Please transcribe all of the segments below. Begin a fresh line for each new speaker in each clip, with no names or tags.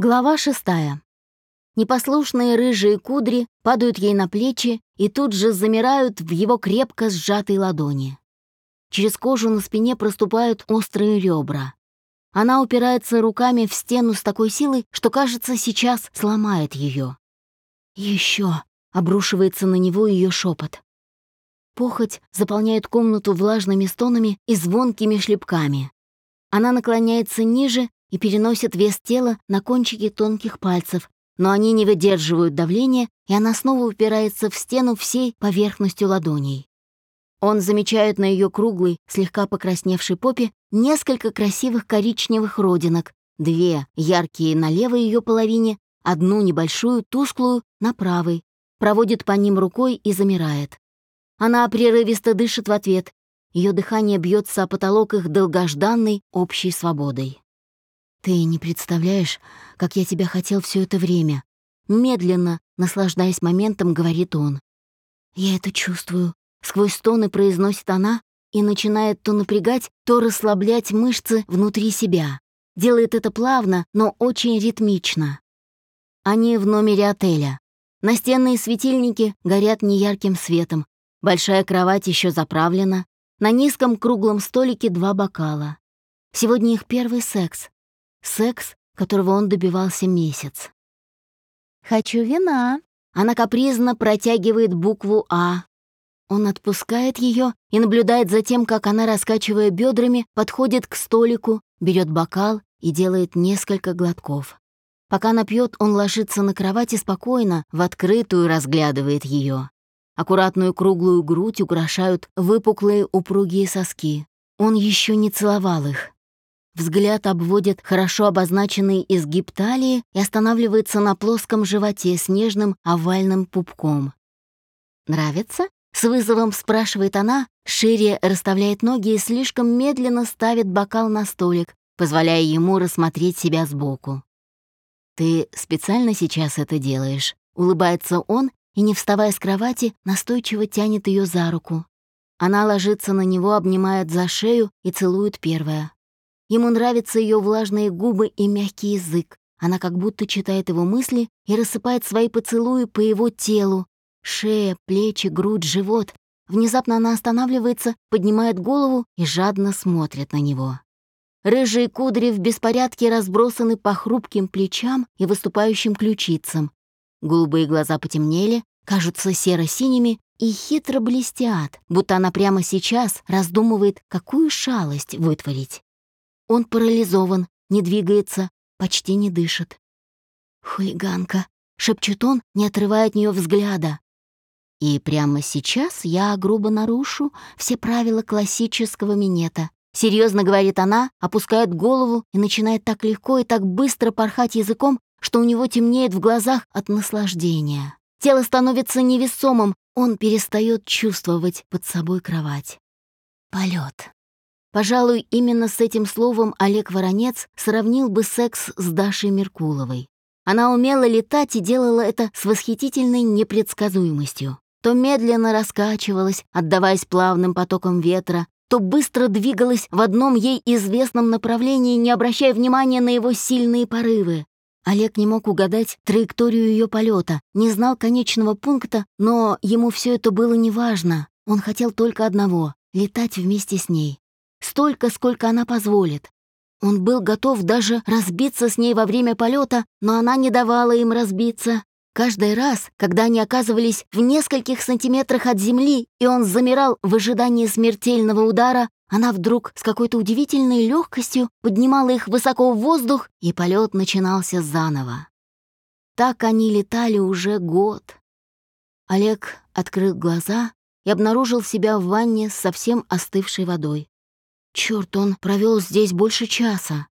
Глава шестая. Непослушные рыжие кудри падают ей на плечи и тут же замирают в его крепко сжатой ладони. Через кожу на спине проступают острые ребра. Она упирается руками в стену с такой силой, что, кажется, сейчас сломает ее. Еще обрушивается на него ее шепот. Похоть заполняет комнату влажными стонами и звонкими шлепками. Она наклоняется ниже и переносит вес тела на кончики тонких пальцев, но они не выдерживают давления, и она снова упирается в стену всей поверхностью ладоней. Он замечает на ее круглой, слегка покрасневшей попе несколько красивых коричневых родинок, две яркие на левой ее половине, одну небольшую, тусклую, на правой, проводит по ним рукой и замирает. Она прерывисто дышит в ответ. Ее дыхание бьется о потолок их долгожданной общей свободой. «Ты не представляешь, как я тебя хотел все это время», медленно, наслаждаясь моментом, говорит он. «Я это чувствую», — сквозь стоны произносит она и начинает то напрягать, то расслаблять мышцы внутри себя. Делает это плавно, но очень ритмично. Они в номере отеля. Настенные светильники горят неярким светом. Большая кровать еще заправлена. На низком круглом столике два бокала. Сегодня их первый секс. Секс, которого он добивался месяц. «Хочу вина». Она капризно протягивает букву «А». Он отпускает ее и наблюдает за тем, как она, раскачивая бедрами, подходит к столику, берет бокал и делает несколько глотков. Пока она пьет, он ложится на кровати спокойно, в открытую разглядывает ее. Аккуратную круглую грудь украшают выпуклые упругие соски. Он еще не целовал их. Взгляд обводит хорошо обозначенный изгиб талии и останавливается на плоском животе с нежным овальным пупком. «Нравится?» — с вызовом спрашивает она, шире расставляет ноги и слишком медленно ставит бокал на столик, позволяя ему рассмотреть себя сбоку. «Ты специально сейчас это делаешь?» — улыбается он и, не вставая с кровати, настойчиво тянет ее за руку. Она ложится на него, обнимает за шею и целует первая. Ему нравятся ее влажные губы и мягкий язык. Она как будто читает его мысли и рассыпает свои поцелуи по его телу. Шея, плечи, грудь, живот. Внезапно она останавливается, поднимает голову и жадно смотрит на него. Рыжие кудри в беспорядке разбросаны по хрупким плечам и выступающим ключицам. Голубые глаза потемнели, кажутся серо-синими и хитро блестят, будто она прямо сейчас раздумывает, какую шалость вытворить. Он парализован, не двигается, почти не дышит. «Хулиганка», — шепчет он, не отрывая от нее взгляда. И прямо сейчас я грубо нарушу все правила классического минета. Серьезно говорит она, опускает голову и начинает так легко и так быстро порхать языком, что у него темнеет в глазах от наслаждения. Тело становится невесомым, он перестает чувствовать под собой кровать. Полет. Пожалуй, именно с этим словом Олег Воронец сравнил бы секс с Дашей Меркуловой. Она умела летать и делала это с восхитительной непредсказуемостью. То медленно раскачивалась, отдаваясь плавным потокам ветра, то быстро двигалась в одном ей известном направлении, не обращая внимания на его сильные порывы. Олег не мог угадать траекторию ее полета, не знал конечного пункта, но ему все это было неважно. Он хотел только одного — летать вместе с ней. Столько, сколько она позволит. Он был готов даже разбиться с ней во время полета, но она не давала им разбиться. Каждый раз, когда они оказывались в нескольких сантиметрах от земли, и он замирал в ожидании смертельного удара, она вдруг с какой-то удивительной легкостью поднимала их высоко в воздух, и полет начинался заново. Так они летали уже год. Олег открыл глаза и обнаружил себя в ванне с совсем остывшей водой. Черт, он провел здесь больше часа.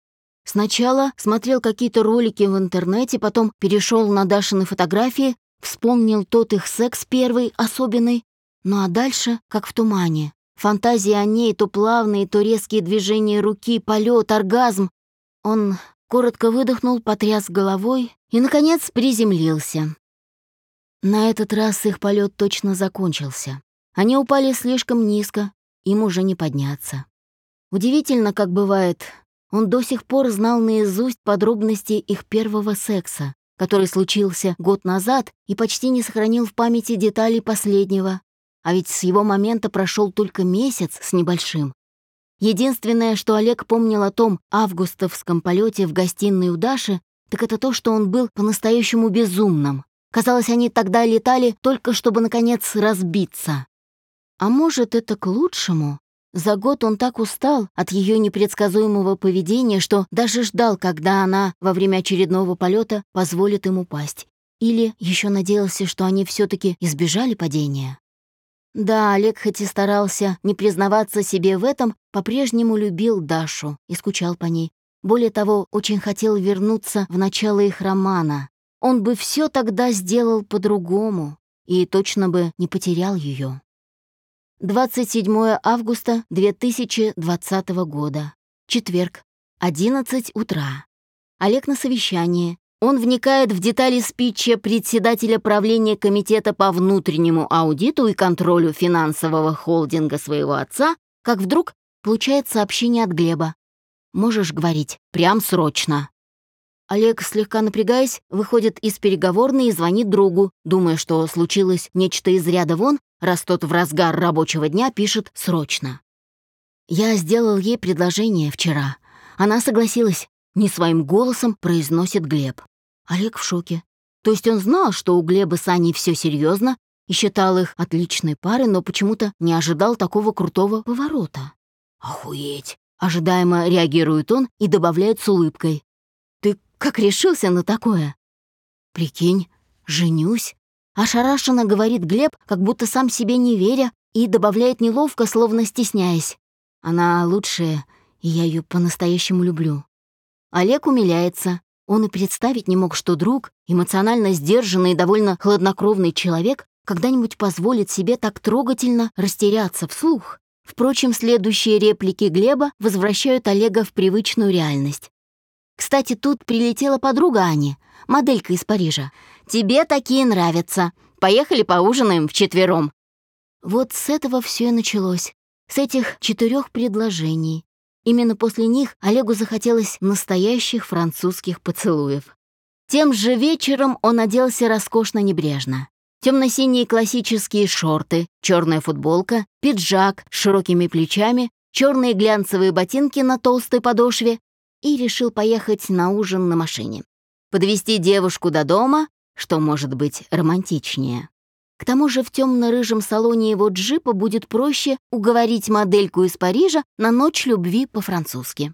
Сначала смотрел какие-то ролики в интернете, потом перешел на Дашины фотографии, вспомнил тот их секс первый, особенный. Ну а дальше, как в тумане. Фантазии о ней, то плавные, то резкие движения руки, полет, оргазм. Он коротко выдохнул, потряс головой и, наконец, приземлился. На этот раз их полет точно закончился. Они упали слишком низко, им уже не подняться. Удивительно, как бывает, он до сих пор знал наизусть подробности их первого секса, который случился год назад и почти не сохранил в памяти деталей последнего. А ведь с его момента прошел только месяц с небольшим. Единственное, что Олег помнил о том августовском полете в гостиной у Даши, так это то, что он был по-настоящему безумным. Казалось, они тогда летали только чтобы, наконец, разбиться. А может, это к лучшему? За год он так устал от ее непредсказуемого поведения, что даже ждал, когда она во время очередного полета позволит ему упасть. Или еще надеялся, что они все таки избежали падения. Да, Олег хоть и старался не признаваться себе в этом, по-прежнему любил Дашу и скучал по ней. Более того, очень хотел вернуться в начало их романа. Он бы все тогда сделал по-другому и точно бы не потерял ее. 27 августа 2020 года. Четверг. 11 утра. Олег на совещании. Он вникает в детали спича председателя правления Комитета по внутреннему аудиту и контролю финансового холдинга своего отца, как вдруг получает сообщение от Глеба. «Можешь говорить, прям срочно». Олег, слегка напрягаясь, выходит из переговорной и звонит другу, думая, что случилось нечто из ряда вон, раз тот в разгар рабочего дня пишет «срочно». «Я сделал ей предложение вчера. Она согласилась», — не своим голосом произносит Глеб. Олег в шоке. То есть он знал, что у Глеба с Аней все серьезно и считал их отличной парой, но почему-то не ожидал такого крутого поворота. «Охуеть!» — ожидаемо реагирует он и добавляет с улыбкой. Как решился на такое? Прикинь, женюсь. Ошарашенно говорит Глеб, как будто сам себе не веря, и добавляет неловко, словно стесняясь. Она лучшая, и я ее по-настоящему люблю. Олег умиляется. Он и представить не мог, что друг, эмоционально сдержанный и довольно хладнокровный человек, когда-нибудь позволит себе так трогательно растеряться вслух. Впрочем, следующие реплики Глеба возвращают Олега в привычную реальность. Кстати, тут прилетела подруга Ани, моделька из Парижа. Тебе такие нравятся. Поехали поужинаем вчетвером. Вот с этого все и началось. С этих четырех предложений. Именно после них Олегу захотелось настоящих французских поцелуев. Тем же вечером он оделся роскошно небрежно. Темно-синие классические шорты, черная футболка, пиджак с широкими плечами, черные глянцевые ботинки на толстой подошве и решил поехать на ужин на машине. Подвести девушку до дома, что может быть романтичнее. К тому же в темно-рыжем салоне его джипа будет проще уговорить модельку из Парижа на ночь любви по-французски.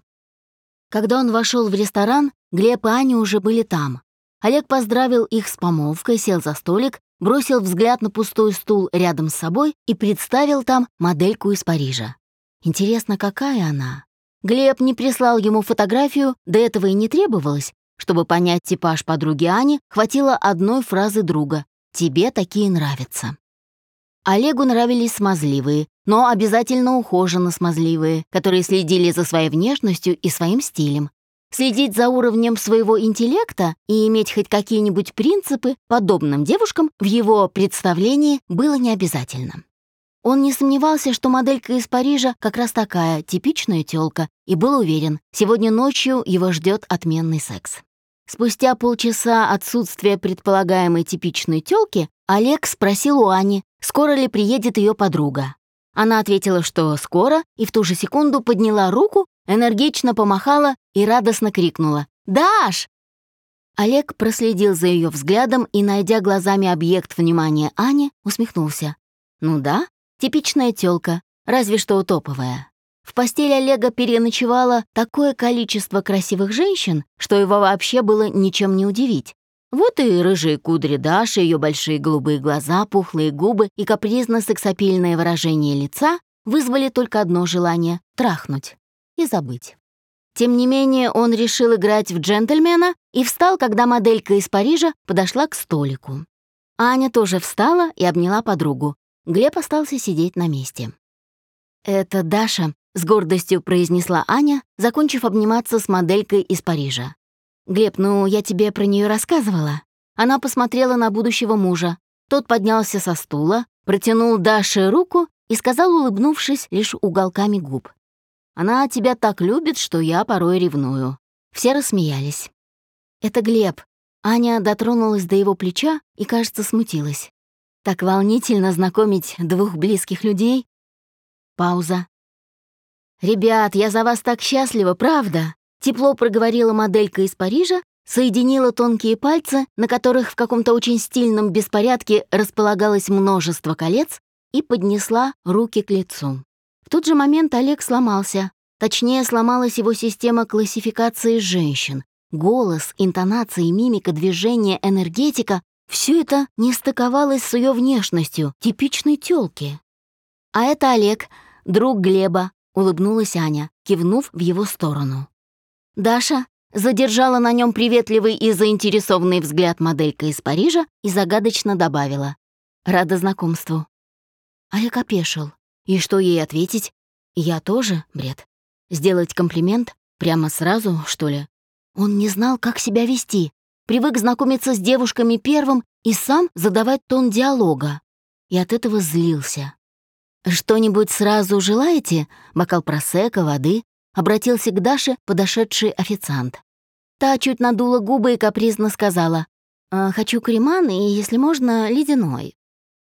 Когда он вошел в ресторан, Глеб и Аня уже были там. Олег поздравил их с помолвкой, сел за столик, бросил взгляд на пустой стул рядом с собой и представил там модельку из Парижа. Интересно, какая она? Глеб не прислал ему фотографию, до этого и не требовалось. Чтобы понять типаж подруги Ани, хватило одной фразы друга «Тебе такие нравятся». Олегу нравились смазливые, но обязательно ухоженно смазливые, которые следили за своей внешностью и своим стилем. Следить за уровнем своего интеллекта и иметь хоть какие-нибудь принципы подобным девушкам в его представлении было не обязательно. Он не сомневался, что моделька из Парижа как раз такая, типичная тёлка, и был уверен, сегодня ночью его ждет отменный секс. Спустя полчаса отсутствия предполагаемой типичной тёлки, Олег спросил у Ани, скоро ли приедет ее подруга. Она ответила, что скоро, и в ту же секунду подняла руку, энергично помахала и радостно крикнула «Даш!». Олег проследил за ее взглядом и, найдя глазами объект внимания Ани, усмехнулся. «Ну да, Типичная тёлка, разве что топовая. В постели Олега переночевало такое количество красивых женщин, что его вообще было ничем не удивить. Вот и рыжие кудри Даши, ее большие голубые глаза, пухлые губы и капризно-сексапильное выражение лица вызвали только одно желание — трахнуть и забыть. Тем не менее, он решил играть в джентльмена и встал, когда моделька из Парижа подошла к столику. Аня тоже встала и обняла подругу. Глеб остался сидеть на месте. «Это Даша», — с гордостью произнесла Аня, закончив обниматься с моделькой из Парижа. «Глеб, ну я тебе про нее рассказывала». Она посмотрела на будущего мужа. Тот поднялся со стула, протянул Даше руку и сказал, улыбнувшись лишь уголками губ. Она тебя так любит, что я порой ревную». Все рассмеялись. «Это Глеб». Аня дотронулась до его плеча и, кажется, смутилась. «Так волнительно знакомить двух близких людей». Пауза. «Ребят, я за вас так счастлива, правда?» Тепло проговорила моделька из Парижа, соединила тонкие пальцы, на которых в каком-то очень стильном беспорядке располагалось множество колец, и поднесла руки к лицу. В тот же момент Олег сломался. Точнее, сломалась его система классификации женщин. Голос, интонации, мимика, движение, энергетика — все это не стыковалось с ее внешностью, типичной тёлки. «А это Олег, друг Глеба», — улыбнулась Аня, кивнув в его сторону. Даша задержала на нем приветливый и заинтересованный взгляд моделька из Парижа и загадочно добавила. «Рада знакомству». Олег опешил. И что ей ответить? Я тоже, бред. Сделать комплимент? Прямо сразу, что ли? Он не знал, как себя вести. Привык знакомиться с девушками первым и сам задавать тон диалога. И от этого злился. «Что-нибудь сразу желаете? Бокал просека, воды?» Обратился к Даше подошедший официант. Та чуть надула губы и капризно сказала, «Э, «Хочу креман и, если можно, ледяной».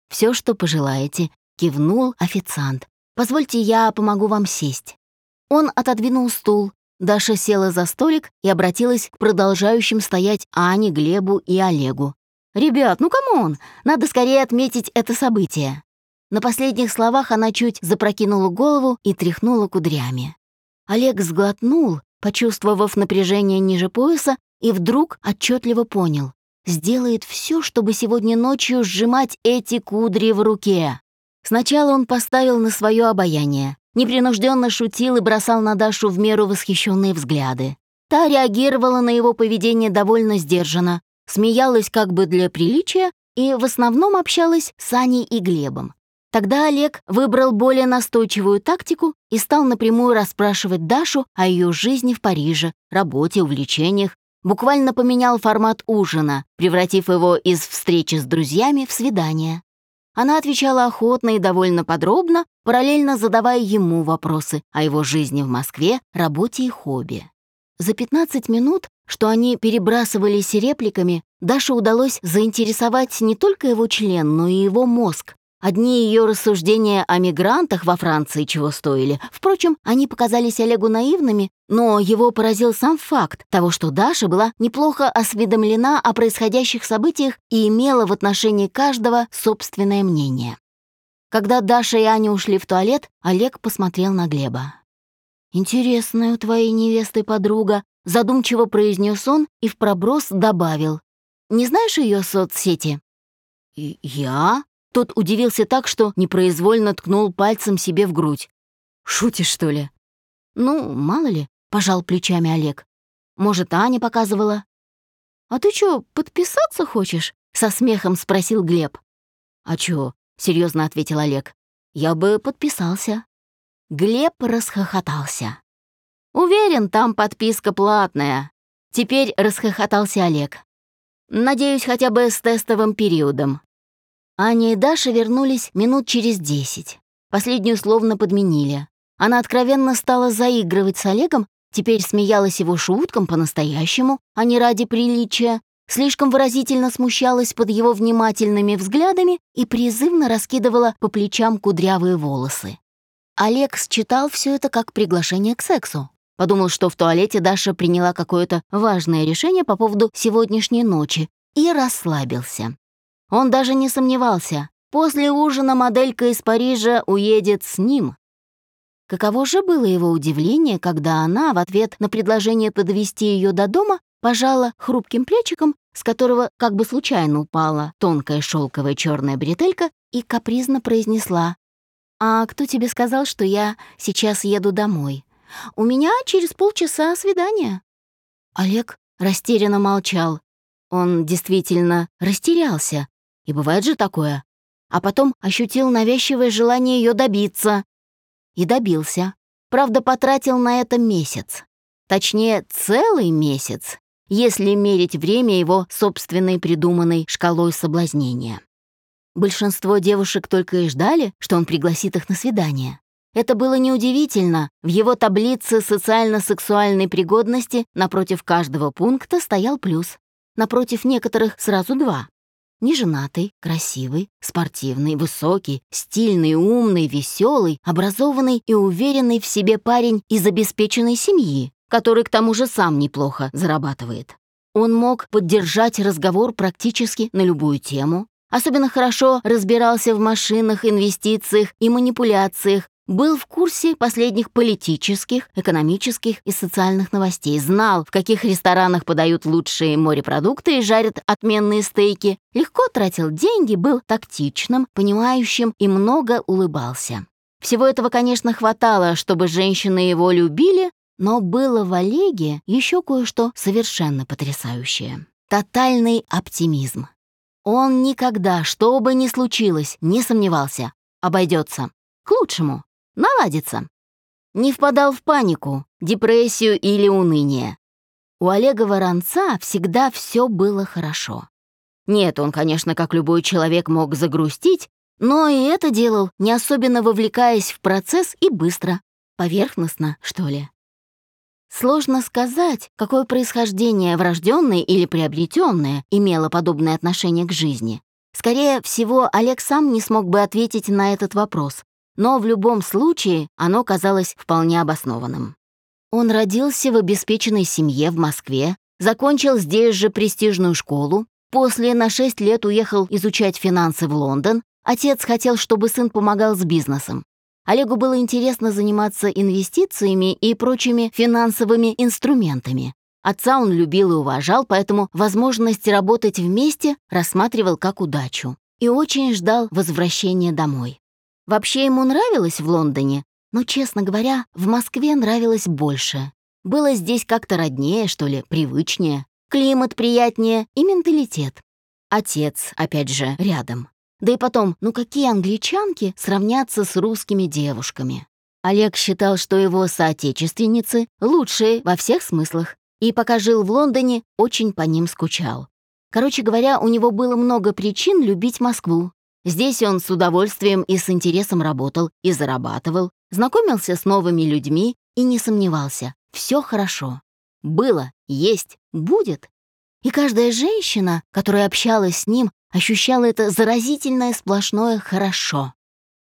Все, что пожелаете», — кивнул официант. «Позвольте, я помогу вам сесть». Он отодвинул стул. Даша села за столик и обратилась к продолжающим стоять Ане, Глебу и Олегу. «Ребят, ну come on, надо скорее отметить это событие». На последних словах она чуть запрокинула голову и тряхнула кудрями. Олег сглотнул, почувствовав напряжение ниже пояса, и вдруг отчетливо понял. Сделает все, чтобы сегодня ночью сжимать эти кудри в руке. Сначала он поставил на свое обаяние, непринужденно шутил и бросал на Дашу в меру восхищенные взгляды. Та реагировала на его поведение довольно сдержанно, смеялась как бы для приличия и в основном общалась с Аней и Глебом. Тогда Олег выбрал более настойчивую тактику и стал напрямую расспрашивать Дашу о ее жизни в Париже, работе, увлечениях, буквально поменял формат ужина, превратив его из встречи с друзьями в свидание. Она отвечала охотно и довольно подробно, параллельно задавая ему вопросы о его жизни в Москве, работе и хобби. За 15 минут, что они перебрасывались репликами, Даше удалось заинтересовать не только его член, но и его мозг, Одни ее рассуждения о мигрантах во Франции чего стоили. Впрочем, они показались Олегу наивными, но его поразил сам факт того, что Даша была неплохо осведомлена о происходящих событиях и имела в отношении каждого собственное мнение. Когда Даша и Аня ушли в туалет, Олег посмотрел на Глеба. «Интересная у твоей невесты подруга», — задумчиво произнес он и в проброс добавил. «Не знаешь ее соцсети?» «Я?» Тот удивился так, что непроизвольно ткнул пальцем себе в грудь. «Шутишь, что ли?» «Ну, мало ли», — пожал плечами Олег. «Может, Аня показывала?» «А ты чё, подписаться хочешь?» — со смехом спросил Глеб. «А чё?» — серьезно ответил Олег. «Я бы подписался». Глеб расхохотался. «Уверен, там подписка платная». Теперь расхохотался Олег. «Надеюсь, хотя бы с тестовым периодом. Аня и Даша вернулись минут через десять. Последнюю словно подменили. Она откровенно стала заигрывать с Олегом, теперь смеялась его шуткам по-настоящему, а не ради приличия, слишком выразительно смущалась под его внимательными взглядами и призывно раскидывала по плечам кудрявые волосы. Олег считал все это как приглашение к сексу. Подумал, что в туалете Даша приняла какое-то важное решение по поводу сегодняшней ночи и расслабился. Он даже не сомневался. После ужина моделька из Парижа уедет с ним. Каково же было его удивление, когда она в ответ на предложение подвести ее до дома пожала хрупким плечиком, с которого как бы случайно упала тонкая шелковая черная бретелька и капризно произнесла «А кто тебе сказал, что я сейчас еду домой? У меня через полчаса свидание». Олег растерянно молчал. Он действительно растерялся, и бывает же такое. А потом ощутил навязчивое желание ее добиться. И добился. Правда, потратил на это месяц. Точнее, целый месяц, если мерить время его собственной придуманной шкалой соблазнения. Большинство девушек только и ждали, что он пригласит их на свидание. Это было неудивительно. В его таблице социально-сексуальной пригодности напротив каждого пункта стоял плюс. Напротив некоторых сразу два. Неженатый, красивый, спортивный, высокий, стильный, умный, веселый, образованный и уверенный в себе парень из обеспеченной семьи, который к тому же сам неплохо зарабатывает. Он мог поддержать разговор практически на любую тему, особенно хорошо разбирался в машинах, инвестициях и манипуляциях, был в курсе последних политических, экономических и социальных новостей, знал, в каких ресторанах подают лучшие морепродукты и жарят отменные стейки, легко тратил деньги, был тактичным, понимающим и много улыбался. Всего этого, конечно, хватало, чтобы женщины его любили, но было в Олеге еще кое-что совершенно потрясающее. Тотальный оптимизм. Он никогда, что бы ни случилось, не сомневался. Обойдется. К лучшему наладится. Не впадал в панику, депрессию или уныние. У Олега Воронца всегда все было хорошо. Нет, он, конечно, как любой человек мог загрустить, но и это делал, не особенно вовлекаясь в процесс и быстро, поверхностно, что ли. Сложно сказать, какое происхождение, врожденное или приобретенное, имело подобное отношение к жизни. Скорее всего, Олег сам не смог бы ответить на этот вопрос, но в любом случае оно казалось вполне обоснованным. Он родился в обеспеченной семье в Москве, закончил здесь же престижную школу, после на 6 лет уехал изучать финансы в Лондон, отец хотел, чтобы сын помогал с бизнесом. Олегу было интересно заниматься инвестициями и прочими финансовыми инструментами. Отца он любил и уважал, поэтому возможность работать вместе рассматривал как удачу и очень ждал возвращения домой. Вообще ему нравилось в Лондоне, но, честно говоря, в Москве нравилось больше. Было здесь как-то роднее, что ли, привычнее. Климат приятнее и менталитет. Отец, опять же, рядом. Да и потом, ну какие англичанки сравнятся с русскими девушками? Олег считал, что его соотечественницы лучшие во всех смыслах, и пока жил в Лондоне, очень по ним скучал. Короче говоря, у него было много причин любить Москву, Здесь он с удовольствием и с интересом работал и зарабатывал, знакомился с новыми людьми и не сомневался. Все хорошо. Было, есть, будет. И каждая женщина, которая общалась с ним, ощущала это заразительное сплошное «хорошо».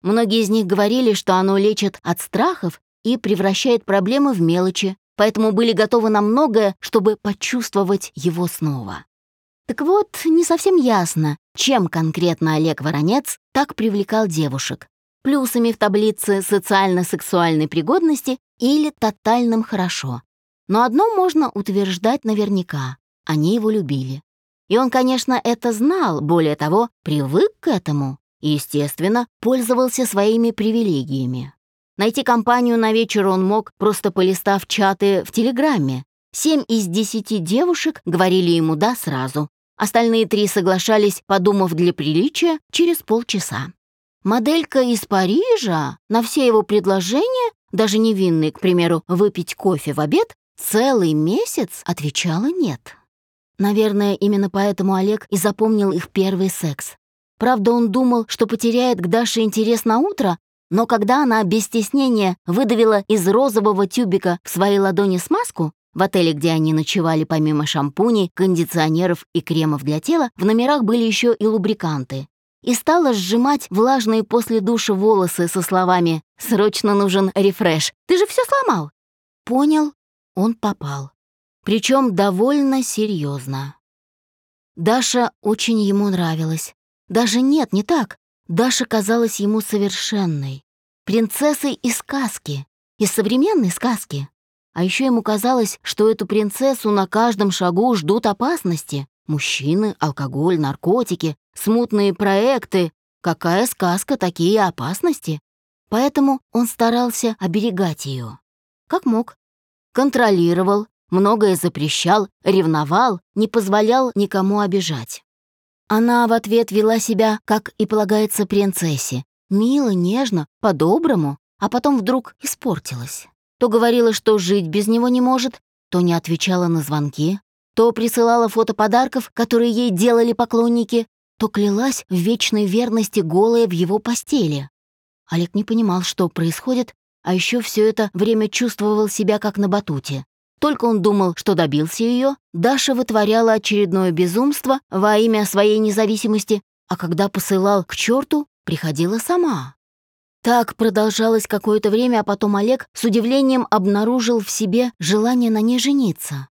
Многие из них говорили, что оно лечит от страхов и превращает проблемы в мелочи, поэтому были готовы на многое, чтобы почувствовать его снова. Так вот, не совсем ясно, чем конкретно Олег Воронец так привлекал девушек. Плюсами в таблице социально-сексуальной пригодности или тотальным «хорошо». Но одно можно утверждать наверняка — они его любили. И он, конечно, это знал, более того, привык к этому и, естественно, пользовался своими привилегиями. Найти компанию на вечер он мог, просто полистав чаты в Телеграме. Семь из десяти девушек говорили ему «да» сразу, Остальные три соглашались, подумав для приличия, через полчаса. Моделька из Парижа на все его предложения, даже невинные, к примеру, выпить кофе в обед, целый месяц отвечала «нет». Наверное, именно поэтому Олег и запомнил их первый секс. Правда, он думал, что потеряет к Даше интерес на утро, но когда она без стеснения выдавила из розового тюбика в своей ладони смазку, в отеле, где они ночевали, помимо шампуней, кондиционеров и кремов для тела, в номерах были еще и лубриканты. И стала сжимать влажные после душа волосы со словами «Срочно нужен рефреш. Ты же все сломал!» Понял, он попал. Причем довольно серьезно. Даша очень ему нравилась. Даже нет, не так. Даша казалась ему совершенной. Принцессой из сказки. Из современной сказки. А еще ему казалось, что эту принцессу на каждом шагу ждут опасности. Мужчины, алкоголь, наркотики, смутные проекты. Какая сказка, такие опасности? Поэтому он старался оберегать ее. Как мог. Контролировал, многое запрещал, ревновал, не позволял никому обижать. Она в ответ вела себя, как и полагается принцессе, мило, нежно, по-доброму, а потом вдруг испортилась. То говорила, что жить без него не может, то не отвечала на звонки, то присылала фото подарков, которые ей делали поклонники, то клялась в вечной верности голая в его постели. Олег не понимал, что происходит, а еще все это время чувствовал себя как на батуте. Только он думал, что добился ее, Даша вытворяла очередное безумство во имя своей независимости, а когда посылал к черту, приходила сама. Так продолжалось какое-то время, а потом Олег с удивлением обнаружил в себе желание на ней жениться.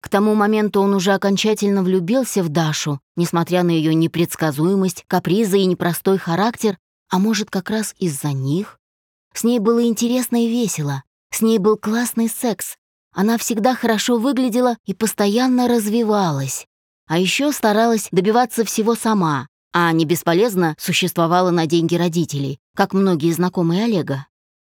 К тому моменту он уже окончательно влюбился в Дашу, несмотря на ее непредсказуемость, капризы и непростой характер, а может, как раз из-за них? С ней было интересно и весело, с ней был классный секс, она всегда хорошо выглядела и постоянно развивалась. А еще старалась добиваться всего сама, а не бесполезно существовала на деньги родителей, как многие знакомые Олега.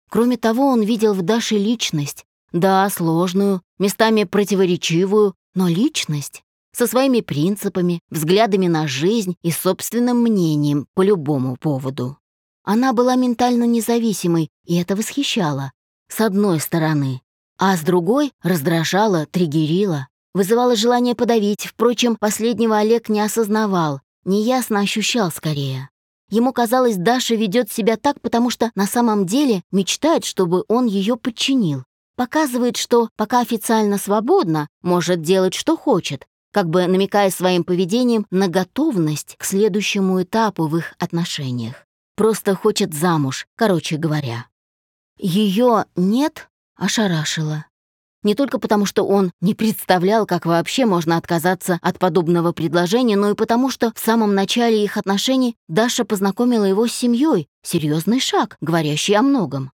Кроме того, он видел в Даше личность, да, сложную, местами противоречивую, но личность, со своими принципами, взглядами на жизнь и собственным мнением по любому поводу. Она была ментально независимой, и это восхищало. С одной стороны а с другой раздражала, триггерила, вызывала желание подавить, впрочем, последнего Олег не осознавал, неясно ощущал скорее. Ему казалось, Даша ведет себя так, потому что на самом деле мечтает, чтобы он ее подчинил. Показывает, что пока официально свободна, может делать, что хочет, как бы намекая своим поведением на готовность к следующему этапу в их отношениях. Просто хочет замуж, короче говоря. Ее нет ошарашила. Не только потому, что он не представлял, как вообще можно отказаться от подобного предложения, но и потому, что в самом начале их отношений Даша познакомила его с семьей, серьезный шаг, говорящий о многом.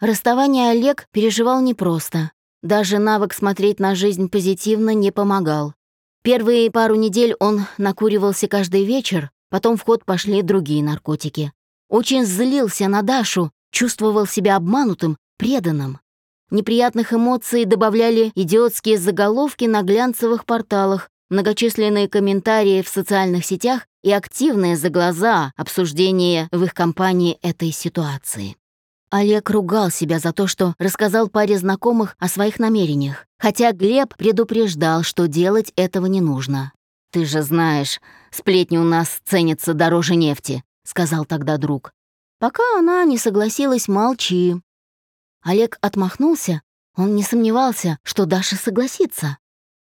Расставание Олег переживал непросто. Даже навык смотреть на жизнь позитивно не помогал. Первые пару недель он накуривался каждый вечер, потом в ход пошли другие наркотики. Очень злился на Дашу, чувствовал себя обманутым, преданным. Неприятных эмоций добавляли идиотские заголовки на глянцевых порталах, многочисленные комментарии в социальных сетях и активное за глаза обсуждение в их компании этой ситуации. Олег ругал себя за то, что рассказал паре знакомых о своих намерениях, хотя Глеб предупреждал, что делать этого не нужно. «Ты же знаешь, сплетни у нас ценятся дороже нефти», — сказал тогда друг. Пока она не согласилась, молчи. Олег отмахнулся, он не сомневался, что Даша согласится.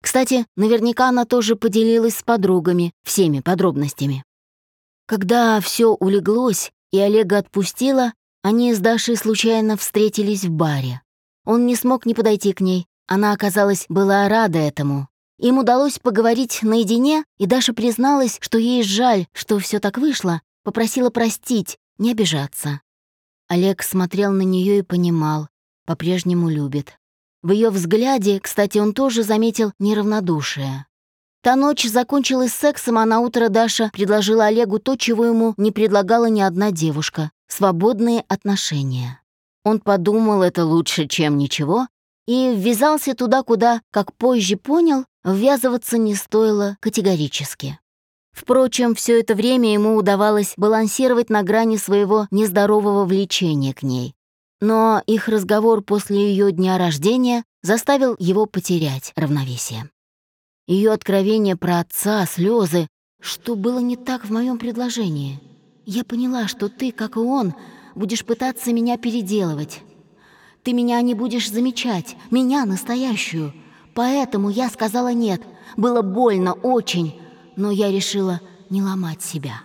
Кстати, наверняка она тоже поделилась с подругами всеми подробностями. Когда все улеглось и Олега отпустила, они с Дашей случайно встретились в баре. Он не смог не подойти к ней, она, оказалось, была рада этому. Им удалось поговорить наедине, и Даша призналась, что ей жаль, что все так вышло, попросила простить, не обижаться. Олег смотрел на нее и понимал, по-прежнему любит. В ее взгляде, кстати, он тоже заметил неравнодушие. Та ночь закончилась сексом, а на утро Даша предложила Олегу то, чего ему не предлагала ни одна девушка — свободные отношения. Он подумал, это лучше, чем ничего, и ввязался туда, куда, как позже понял, ввязываться не стоило категорически. Впрочем, все это время ему удавалось балансировать на грани своего нездорового влечения к ней. Но их разговор после ее дня рождения заставил его потерять равновесие. Ее откровение про отца, слезы, что было не так в моем предложении. Я поняла, что ты, как и он, будешь пытаться меня переделывать. Ты меня не будешь замечать, меня настоящую. Поэтому я сказала «нет». Было больно, очень, но я решила не ломать себя.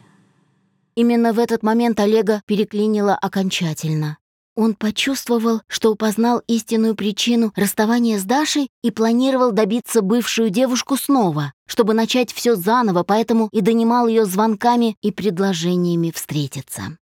Именно в этот момент Олега переклинило окончательно. Он почувствовал, что упознал истинную причину расставания с Дашей и планировал добиться бывшую девушку снова, чтобы начать все заново, поэтому и донимал ее звонками и предложениями встретиться.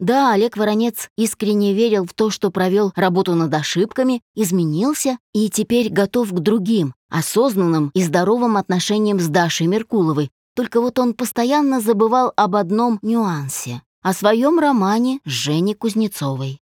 Да, Олег Воронец искренне верил в то, что провел работу над ошибками, изменился и теперь готов к другим, осознанным и здоровым отношениям с Дашей Меркуловой. Только вот он постоянно забывал об одном нюансе — о своем романе с Женей Кузнецовой.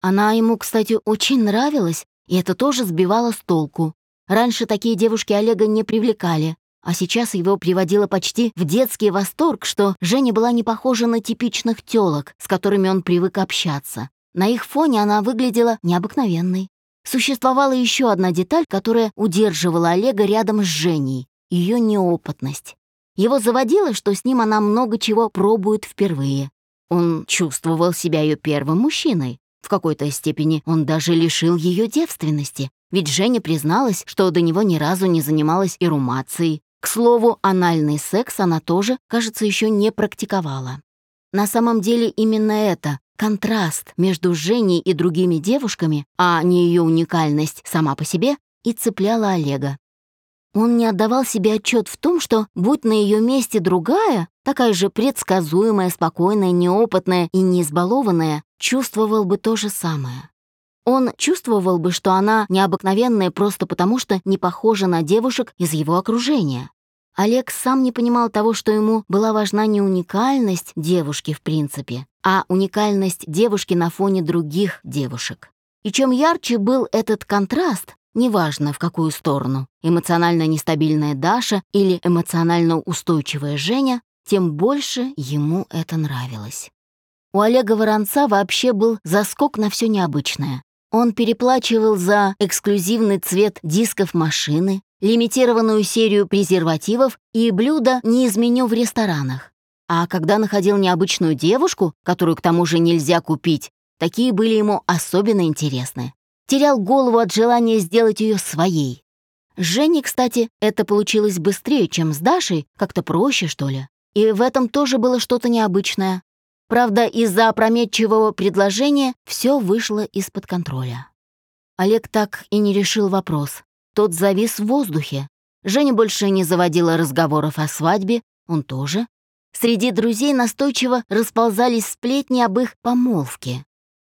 Она ему, кстати, очень нравилась, и это тоже сбивало с толку. Раньше такие девушки Олега не привлекали, а сейчас его приводило почти в детский восторг, что Женя была не похожа на типичных тёлок, с которыми он привык общаться. На их фоне она выглядела необыкновенной. Существовала еще одна деталь, которая удерживала Олега рядом с Женей — ее неопытность. Его заводило, что с ним она много чего пробует впервые. Он чувствовал себя ее первым мужчиной. В какой-то степени он даже лишил ее девственности, ведь Женя призналась, что до него ни разу не занималась ирумацией. К слову, анальный секс она тоже, кажется, еще не практиковала. На самом деле именно это, контраст между Женей и другими девушками, а не ее уникальность сама по себе, и цепляла Олега. Он не отдавал себе отчет в том, что, будь на ее месте другая, такая же предсказуемая, спокойная, неопытная и не избалованная, чувствовал бы то же самое. Он чувствовал бы, что она необыкновенная просто потому, что не похожа на девушек из его окружения. Олег сам не понимал того, что ему была важна не уникальность девушки в принципе, а уникальность девушки на фоне других девушек. И чем ярче был этот контраст, неважно в какую сторону, эмоционально нестабильная Даша или эмоционально устойчивая Женя, тем больше ему это нравилось. У Олега Воронца вообще был заскок на все необычное. Он переплачивал за эксклюзивный цвет дисков машины, лимитированную серию презервативов и блюда не из меню в ресторанах. А когда находил необычную девушку, которую к тому же нельзя купить, такие были ему особенно интересны. Терял голову от желания сделать ее своей. С Женей, кстати, это получилось быстрее, чем с Дашей, как-то проще, что ли. И в этом тоже было что-то необычное. Правда, из-за опрометчивого предложения все вышло из-под контроля. Олег так и не решил вопрос. Тот завис в воздухе. Женя больше не заводила разговоров о свадьбе, он тоже. Среди друзей настойчиво расползались сплетни об их помолвке.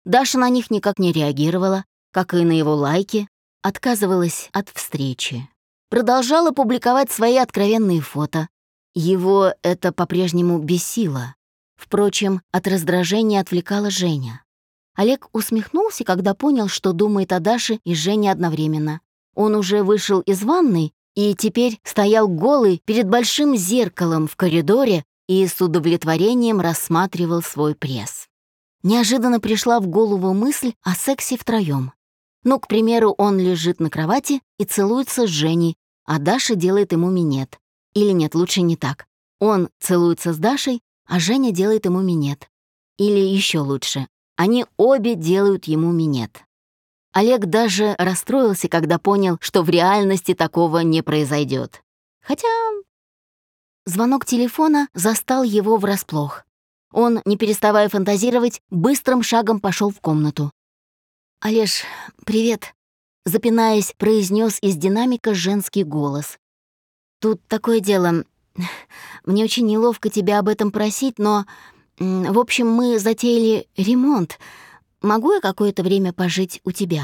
Даша на них никак не реагировала, как и на его лайки, отказывалась от встречи. Продолжала публиковать свои откровенные фото. Его это по-прежнему бесило. Впрочем, от раздражения отвлекала Женя. Олег усмехнулся, когда понял, что думает о Даше и Жене одновременно. Он уже вышел из ванной и теперь стоял голый перед большим зеркалом в коридоре и с удовлетворением рассматривал свой пресс. Неожиданно пришла в голову мысль о сексе втроем. Ну, к примеру, он лежит на кровати и целуется с Женей, а Даша делает ему минет. Или нет, лучше не так. Он целуется с Дашей, а Женя делает ему минет. Или еще лучше, они обе делают ему минет. Олег даже расстроился, когда понял, что в реальности такого не произойдет. Хотя... Звонок телефона застал его врасплох. Он, не переставая фантазировать, быстрым шагом пошел в комнату. «Олеж, привет», — запинаясь, произнес из динамика женский голос. «Тут такое дело. Мне очень неловко тебя об этом просить, но... В общем, мы затеяли ремонт. Могу я какое-то время пожить у тебя?»